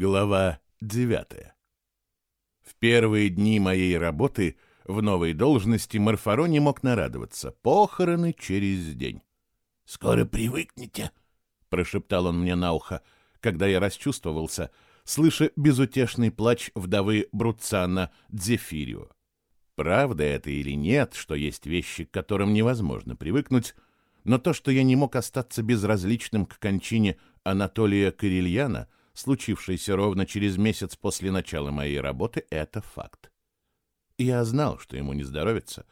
Глава 9. В первые дни моей работы в новой должности Марфаро не мог нарадоваться. Похороны через день. «Скоро привыкнете», — прошептал он мне на ухо, когда я расчувствовался, слыша безутешный плач вдовы Бруцана Дзефирио. Правда это или нет, что есть вещи, к которым невозможно привыкнуть, но то, что я не мог остаться безразличным к кончине Анатолия Кирильяна — случившийся ровно через месяц после начала моей работы, это факт. Я знал, что ему не здоровится,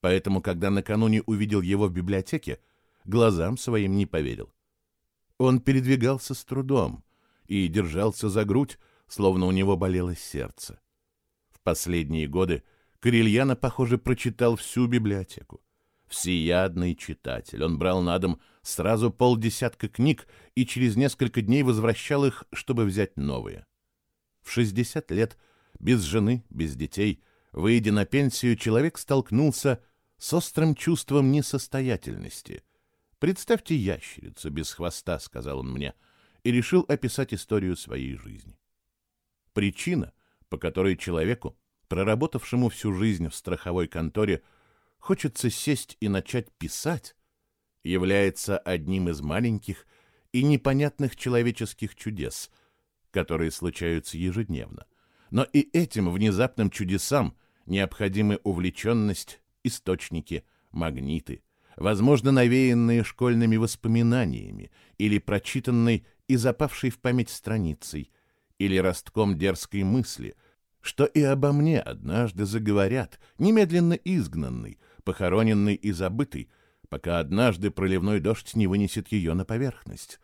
поэтому, когда накануне увидел его в библиотеке, глазам своим не поверил. Он передвигался с трудом и держался за грудь, словно у него болело сердце. В последние годы Корильяна, похоже, прочитал всю библиотеку всеядный читатель. Он брал на дом сразу полдесятка книг и через несколько дней возвращал их, чтобы взять новые. В 60 лет, без жены, без детей, выйдя на пенсию, человек столкнулся с острым чувством несостоятельности. «Представьте ящерицу без хвоста», — сказал он мне, и решил описать историю своей жизни. Причина, по которой человеку, проработавшему всю жизнь в страховой конторе, хочется сесть и начать писать, является одним из маленьких и непонятных человеческих чудес, которые случаются ежедневно. Но и этим внезапным чудесам необходимы увлеченность, источники, магниты, возможно, навеянные школьными воспоминаниями или прочитанной и запавшей в память страницей, или ростком дерзкой мысли, что и обо мне однажды заговорят, немедленно изгнанный, похороненный и забытый, пока однажды проливной дождь не вынесет ее на поверхность.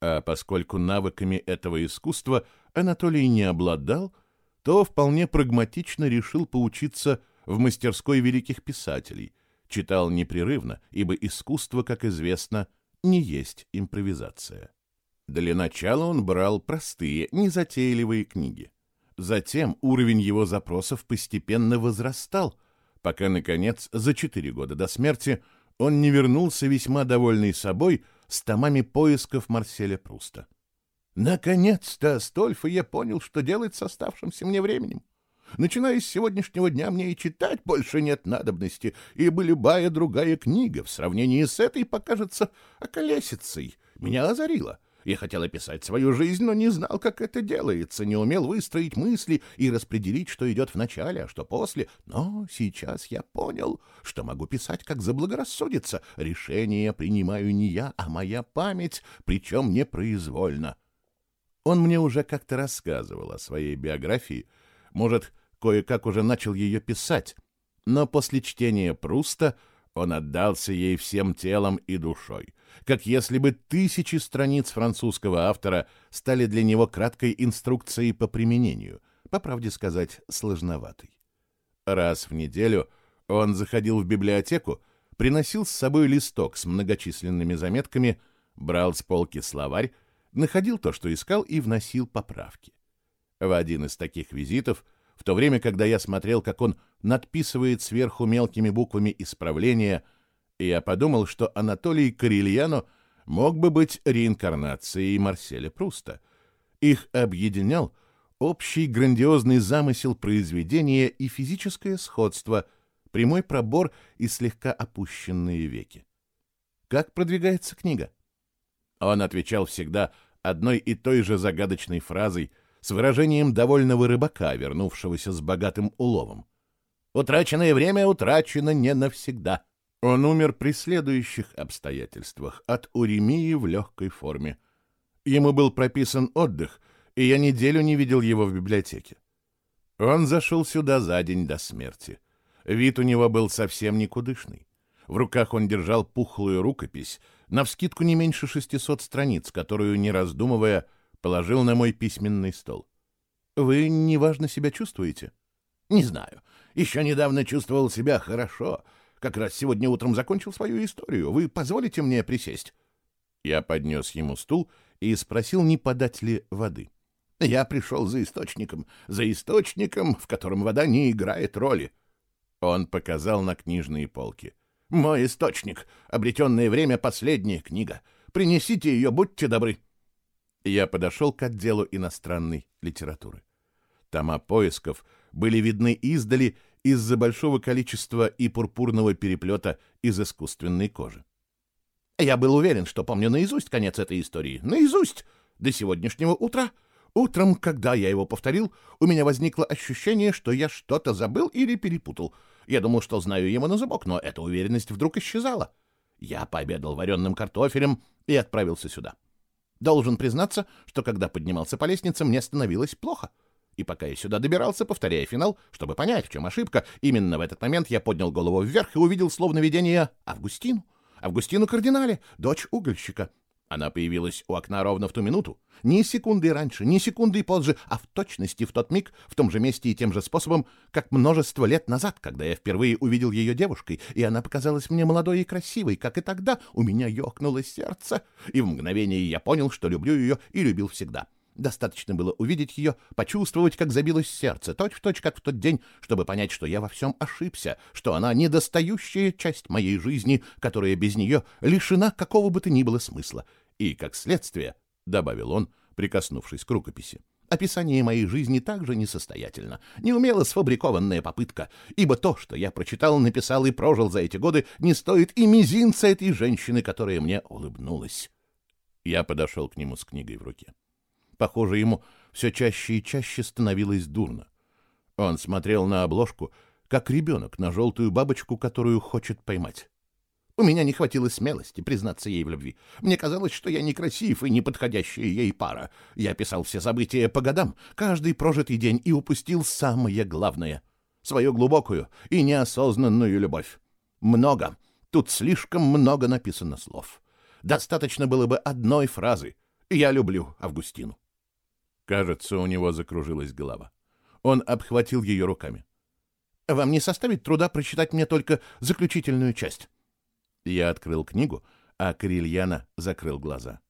А поскольку навыками этого искусства Анатолий не обладал, то вполне прагматично решил поучиться в мастерской великих писателей, читал непрерывно, ибо искусство, как известно, не есть импровизация. Для начала он брал простые, незатейливые книги. Затем уровень его запросов постепенно возрастал, пока, наконец, за четыре года до смерти он не вернулся весьма довольный собой с томами поисков Марселя Пруста. «Наконец-то, Стольфа, я понял, что делать с оставшимся мне временем. Начиная с сегодняшнего дня мне и читать больше нет надобности, ибо любая другая книга в сравнении с этой покажется околесицей. Меня озарило. Я хотел описать свою жизнь, но не знал, как это делается, не умел выстроить мысли и распределить, что идет в начале, а что после. Но сейчас я понял, что могу писать, как заблагорассудится. Решение принимаю не я, а моя память, причем непроизвольно. Он мне уже как-то рассказывал о своей биографии, может, кое-как уже начал ее писать, но после чтения Пруста он отдался ей всем телом и душой — как если бы тысячи страниц французского автора стали для него краткой инструкцией по применению, по правде сказать, сложноватой. Раз в неделю он заходил в библиотеку, приносил с собой листок с многочисленными заметками, брал с полки словарь, находил то, что искал, и вносил поправки. В один из таких визитов, в то время, когда я смотрел, как он надписывает сверху мелкими буквами исправления – и я подумал, что Анатолий Корильяно мог бы быть реинкарнацией Марселя Пруста. Их объединял общий грандиозный замысел произведения и физическое сходство, прямой пробор и слегка опущенные веки. Как продвигается книга? Он отвечал всегда одной и той же загадочной фразой с выражением довольного рыбака, вернувшегося с богатым уловом. «Утраченное время утрачено не навсегда». Он умер при следующих обстоятельствах от уремии в легкой форме. Ему был прописан отдых, и я неделю не видел его в библиотеке. Он зашел сюда за день до смерти. Вид у него был совсем никудышный. В руках он держал пухлую рукопись, навскидку не меньше 600 страниц, которую, не раздумывая, положил на мой письменный стол. «Вы неважно себя чувствуете?» «Не знаю. Еще недавно чувствовал себя хорошо, как раз сегодня утром закончил свою историю. Вы позволите мне присесть?» Я поднес ему стул и спросил, не подать ли воды. «Я пришел за источником, за источником, в котором вода не играет роли». Он показал на книжные полки. «Мой источник. Обретенное время — последняя книга. Принесите ее, будьте добры». Я подошел к отделу иностранной литературы. Тома поисков были видны издали из-за большого количества и пурпурного переплета из искусственной кожи. Я был уверен, что помню наизусть конец этой истории. Наизусть! До сегодняшнего утра. Утром, когда я его повторил, у меня возникло ощущение, что я что-то забыл или перепутал. Я думал, что знаю его на зубок, но эта уверенность вдруг исчезала. Я пообедал вареным картофелем и отправился сюда. Должен признаться, что когда поднимался по лестнице, мне становилось плохо. И пока я сюда добирался, повторяя финал, чтобы понять, в чем ошибка, именно в этот момент я поднял голову вверх и увидел словно видение Августину. Августину Кардинале, дочь угольщика. Она появилась у окна ровно в ту минуту, ни секунды раньше, ни секунды позже, а в точности в тот миг, в том же месте и тем же способом, как множество лет назад, когда я впервые увидел ее девушкой, и она показалась мне молодой и красивой, как и тогда у меня ёкнуло сердце, и в мгновение я понял, что люблю ее и любил всегда. Достаточно было увидеть ее, почувствовать, как забилось сердце, точь-в-точь, как в тот день, чтобы понять, что я во всем ошибся, что она недостающая часть моей жизни, которая без нее лишена какого бы то ни было смысла. И, как следствие, — добавил он, прикоснувшись к рукописи, — описание моей жизни также несостоятельно, неумело сфабрикованная попытка, ибо то, что я прочитал, написал и прожил за эти годы, не стоит и мизинца этой женщины, которая мне улыбнулась. Я подошел к нему с книгой в руке. Похоже, ему все чаще и чаще становилось дурно. Он смотрел на обложку, как ребенок на желтую бабочку, которую хочет поймать. У меня не хватило смелости признаться ей в любви. Мне казалось, что я некрасив и неподходящая ей пара. Я писал все события по годам, каждый прожитый день, и упустил самое главное — свою глубокую и неосознанную любовь. Много, тут слишком много написано слов. Достаточно было бы одной фразы «Я люблю Августину». Кажется, у него закружилась голова. Он обхватил ее руками. «Вам не составит труда прочитать мне только заключительную часть?» Я открыл книгу, а Карельяна закрыл глаза.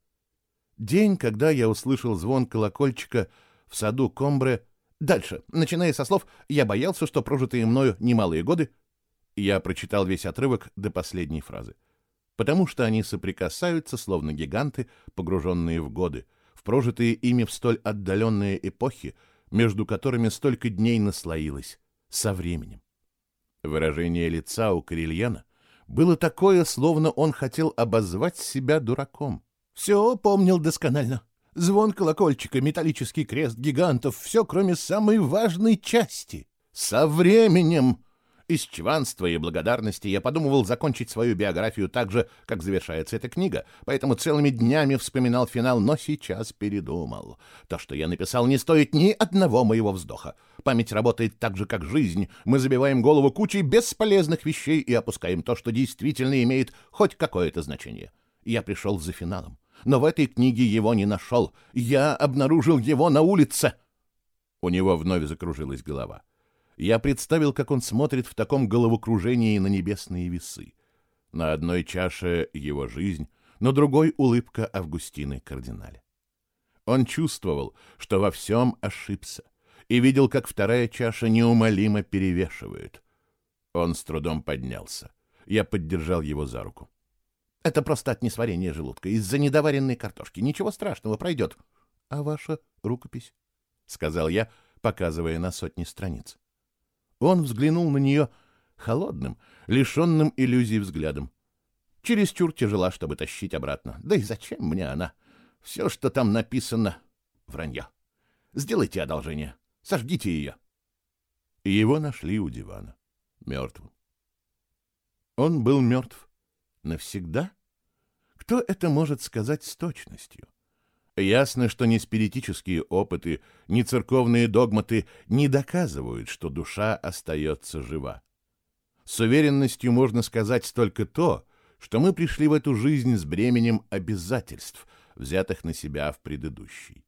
День, когда я услышал звон колокольчика в саду Комбре... Дальше, начиная со слов «Я боялся, что прожитые мною немалые годы...» Я прочитал весь отрывок до последней фразы. Потому что они соприкасаются, словно гиганты, погруженные в годы, прожитые ими в столь отдаленные эпохи, между которыми столько дней наслоилось, со временем. Выражение лица у Карельяна было такое, словно он хотел обозвать себя дураком. Все помнил досконально. Звон колокольчика, металлический крест гигантов, все, кроме самой важной части. Со временем! Из чванства и благодарности я подумывал закончить свою биографию так же, как завершается эта книга, поэтому целыми днями вспоминал финал, но сейчас передумал. То, что я написал, не стоит ни одного моего вздоха. Память работает так же, как жизнь. Мы забиваем голову кучей бесполезных вещей и опускаем то, что действительно имеет хоть какое-то значение. Я пришел за финалом, но в этой книге его не нашел. Я обнаружил его на улице. У него вновь закружилась голова. — я представил, как он смотрит в таком головокружении на небесные весы. На одной чаше его жизнь, на другой — улыбка Августины кардинале. Он чувствовал, что во всем ошибся, и видел, как вторая чаша неумолимо перевешивает. Он с трудом поднялся. Я поддержал его за руку. «Это просто от несварения желудка, из-за недоваренной картошки. Ничего страшного, пройдет». «А ваша рукопись?» — сказал я, показывая на сотни страниц. Он взглянул на нее холодным, лишенным иллюзий взглядом. Чересчур тяжела, чтобы тащить обратно. Да и зачем мне она? Все, что там написано, — вранье. Сделайте одолжение. Сожгите ее. И его нашли у дивана. Мертвым. Он был мертв. Навсегда? Кто это может сказать с точностью? Ясно, что ни спиритические опыты, ни церковные догматы не доказывают, что душа остается жива. С уверенностью можно сказать только то, что мы пришли в эту жизнь с бременем обязательств, взятых на себя в предыдущей.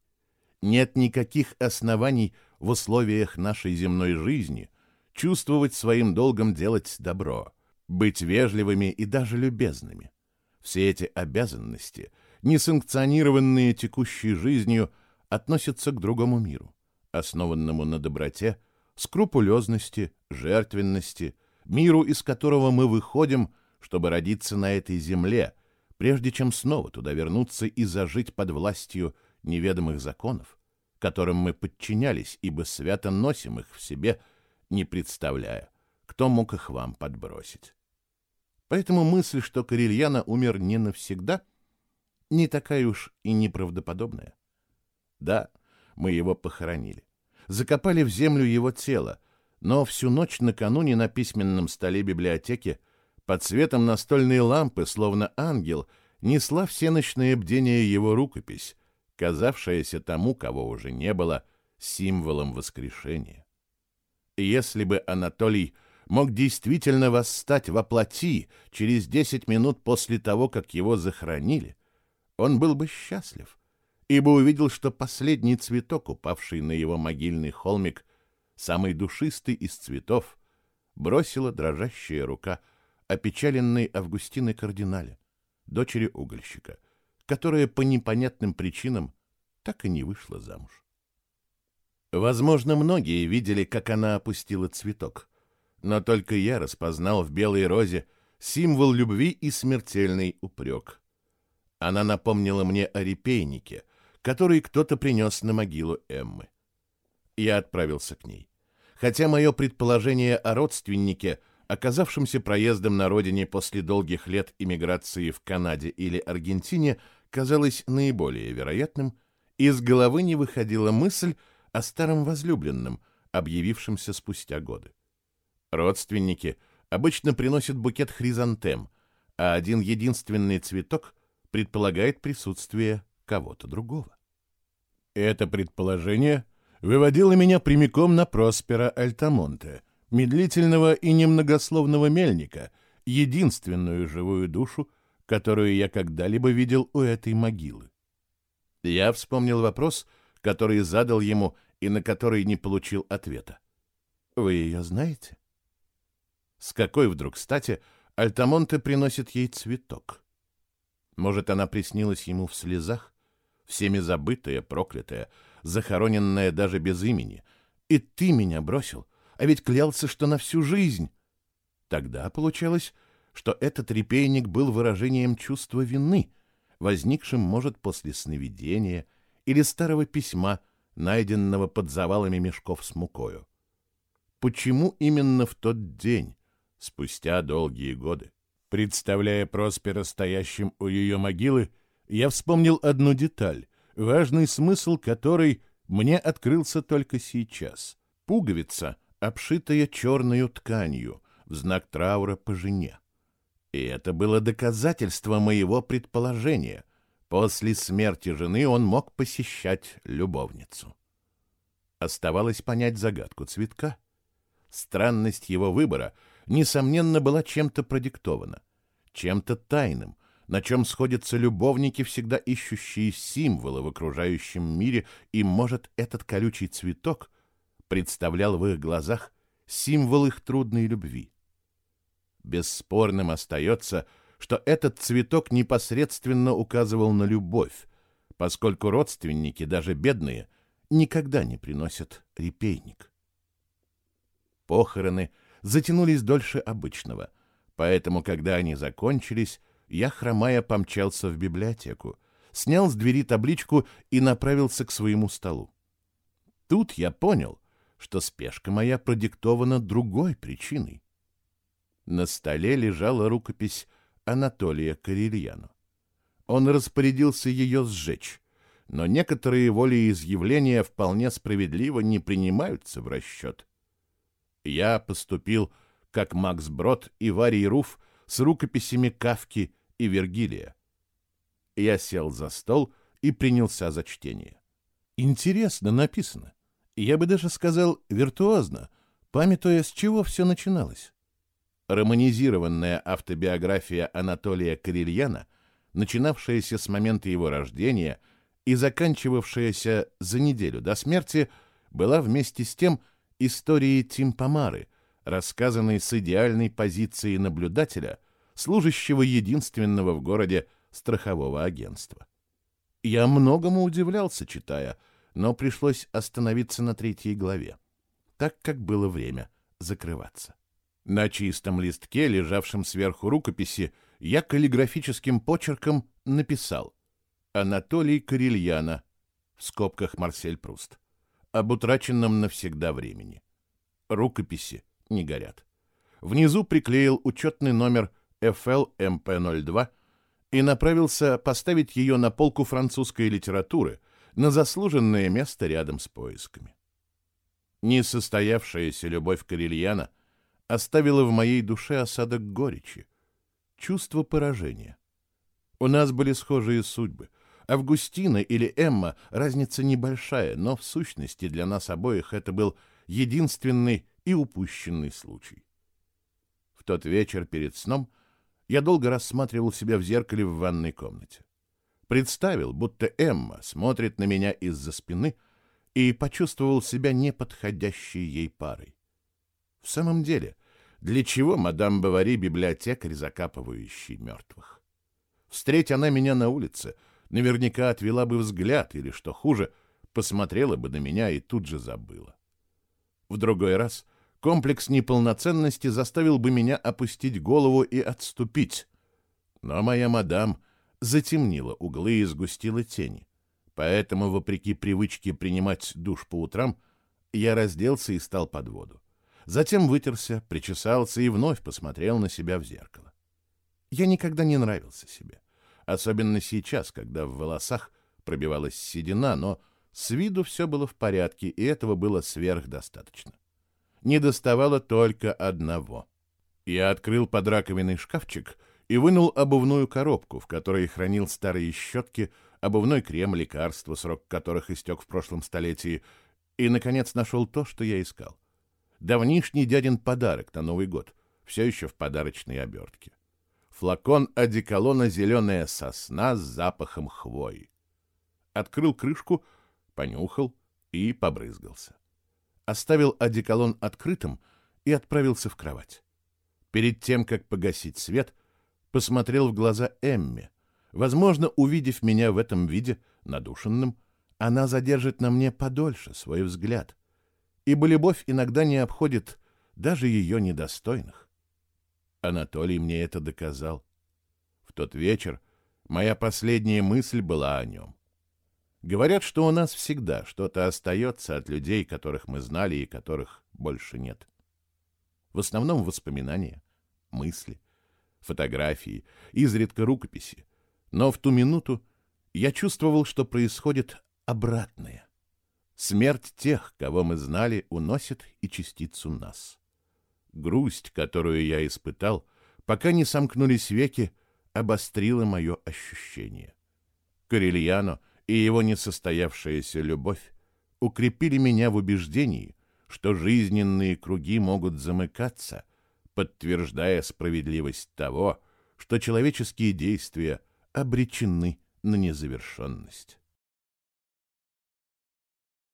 Нет никаких оснований в условиях нашей земной жизни чувствовать своим долгом делать добро, быть вежливыми и даже любезными. Все эти обязанности — несанкционированные текущей жизнью, относятся к другому миру, основанному на доброте, скрупулезности, жертвенности, миру, из которого мы выходим, чтобы родиться на этой земле, прежде чем снова туда вернуться и зажить под властью неведомых законов, которым мы подчинялись, ибо свято носим их в себе, не представляя, кто мог их вам подбросить. Поэтому мысль, что Карельяна умер не навсегда, не такая уж и неправдоподобная. Да, мы его похоронили. Закопали в землю его тело, но всю ночь накануне на письменном столе библиотеки под светом настольной лампы, словно ангел, несла всеночное бдение его рукопись, казавшаяся тому, кого уже не было, символом воскрешения. Если бы Анатолий мог действительно восстать во плоти через десять минут после того, как его захоронили, он был бы счастлив, ибо увидел, что последний цветок, упавший на его могильный холмик, самый душистый из цветов, бросила дрожащая рука опечаленной Августины Кардинале, дочери угольщика, которая по непонятным причинам так и не вышла замуж. Возможно, многие видели, как она опустила цветок, но только я распознал в белой розе символ любви и смертельный упрек. Она напомнила мне о репейнике, который кто-то принес на могилу Эммы. Я отправился к ней. Хотя мое предположение о родственнике, оказавшемся проездом на родине после долгих лет иммиграции в Канаде или Аргентине, казалось наиболее вероятным, из головы не выходила мысль о старом возлюбленном, объявившемся спустя годы. Родственники обычно приносят букет хризантем, а один единственный цветок предполагает присутствие кого-то другого. Это предположение выводило меня прямиком на Проспера Альтамонте, медлительного и немногословного мельника, единственную живую душу, которую я когда-либо видел у этой могилы. Я вспомнил вопрос, который задал ему и на который не получил ответа. «Вы ее знаете?» С какой вдруг стати Альтамонте приносит ей цветок? Может, она приснилась ему в слезах, всеми забытая, проклятая, захороненная даже без имени. И ты меня бросил, а ведь клялся, что на всю жизнь. Тогда получалось, что этот репейник был выражением чувства вины, возникшим, может, после сновидения или старого письма, найденного под завалами мешков с мукою. Почему именно в тот день, спустя долгие годы? Представляя Проспера стоящим у ее могилы, я вспомнил одну деталь, важный смысл которой мне открылся только сейчас. Пуговица, обшитая черной тканью, в знак траура по жене. И это было доказательство моего предположения. После смерти жены он мог посещать любовницу. Оставалось понять загадку цветка. Странность его выбора — несомненно, была чем-то продиктована, чем-то тайным, на чем сходятся любовники, всегда ищущие символы в окружающем мире, и, может, этот колючий цветок представлял в их глазах символ их трудной любви. Бесспорным остается, что этот цветок непосредственно указывал на любовь, поскольку родственники, даже бедные, никогда не приносят репейник. Похороны — затянулись дольше обычного. Поэтому, когда они закончились, я, хромая, помчался в библиотеку, снял с двери табличку и направился к своему столу. Тут я понял, что спешка моя продиктована другой причиной. На столе лежала рукопись Анатолия Карельяну. Он распорядился ее сжечь, но некоторые волеизъявления вполне справедливо не принимаются в расчет. Я поступил, как Макс Брод и Варий Руф, с рукописями Кавки и Вергилия. Я сел за стол и принялся за чтение. Интересно написано. Я бы даже сказал виртуозно, памятуя, с чего все начиналось. Романизированная автобиография Анатолия Карельяна, начинавшаяся с момента его рождения и заканчивавшаяся за неделю до смерти, была вместе с тем истории Тимпомары, рассказанной с идеальной позиции наблюдателя, служащего единственного в городе страхового агентства. Я многому удивлялся, читая, но пришлось остановиться на третьей главе, так как было время закрываться. На чистом листке, лежавшем сверху рукописи, я каллиграфическим почерком написал «Анатолий Карельяна, в скобках Марсель Пруст, об утраченном навсегда времени. Рукописи не горят. Внизу приклеил учетный номер FLMP02 и направился поставить ее на полку французской литературы на заслуженное место рядом с поисками. Несостоявшаяся любовь Карельяна оставила в моей душе осадок горечи, чувство поражения. У нас были схожие судьбы. Августина или Эмма разница небольшая, но в сущности для нас обоих это был единственный и упущенный случай. В тот вечер перед сном я долго рассматривал себя в зеркале в ванной комнате. Представил, будто Эмма смотрит на меня из-за спины и почувствовал себя неподходящей ей парой. В самом деле, для чего мадам Бавари библиотекарь, закапывающий мертвых? Встреть она меня на улице, наверняка отвела бы взгляд или, что хуже, посмотрела бы на меня и тут же забыла. В другой раз комплекс неполноценности заставил бы меня опустить голову и отступить. Но моя мадам затемнила углы и сгустила тени. Поэтому, вопреки привычке принимать душ по утрам, я разделся и стал под воду. Затем вытерся, причесался и вновь посмотрел на себя в зеркало. Я никогда не нравился себе. Особенно сейчас, когда в волосах пробивалась седина, но с виду все было в порядке, и этого было сверхдостаточно. Не доставало только одного. Я открыл под раковиной шкафчик и вынул обувную коробку, в которой хранил старые щетки, обувной крем, лекарства, срок которых истек в прошлом столетии, и, наконец, нашел то, что я искал. Давнишний дядин подарок на Новый год, все еще в подарочной обертке. Флакон одеколона «Зеленая сосна» с запахом хвои. Открыл крышку, понюхал и побрызгался. Оставил одеколон открытым и отправился в кровать. Перед тем, как погасить свет, посмотрел в глаза Эмме. Возможно, увидев меня в этом виде, надушенным, она задержит на мне подольше свой взгляд — ибо любовь иногда не обходит даже ее недостойных. Анатолий мне это доказал. В тот вечер моя последняя мысль была о нем. Говорят, что у нас всегда что-то остается от людей, которых мы знали и которых больше нет. В основном воспоминания, мысли, фотографии, изредка рукописи. Но в ту минуту я чувствовал, что происходит обратное. Смерть тех, кого мы знали, уносит и частицу нас. Грусть, которую я испытал, пока не сомкнулись веки, обострила мое ощущение. Корильяно и его несостоявшаяся любовь укрепили меня в убеждении, что жизненные круги могут замыкаться, подтверждая справедливость того, что человеческие действия обречены на незавершенность.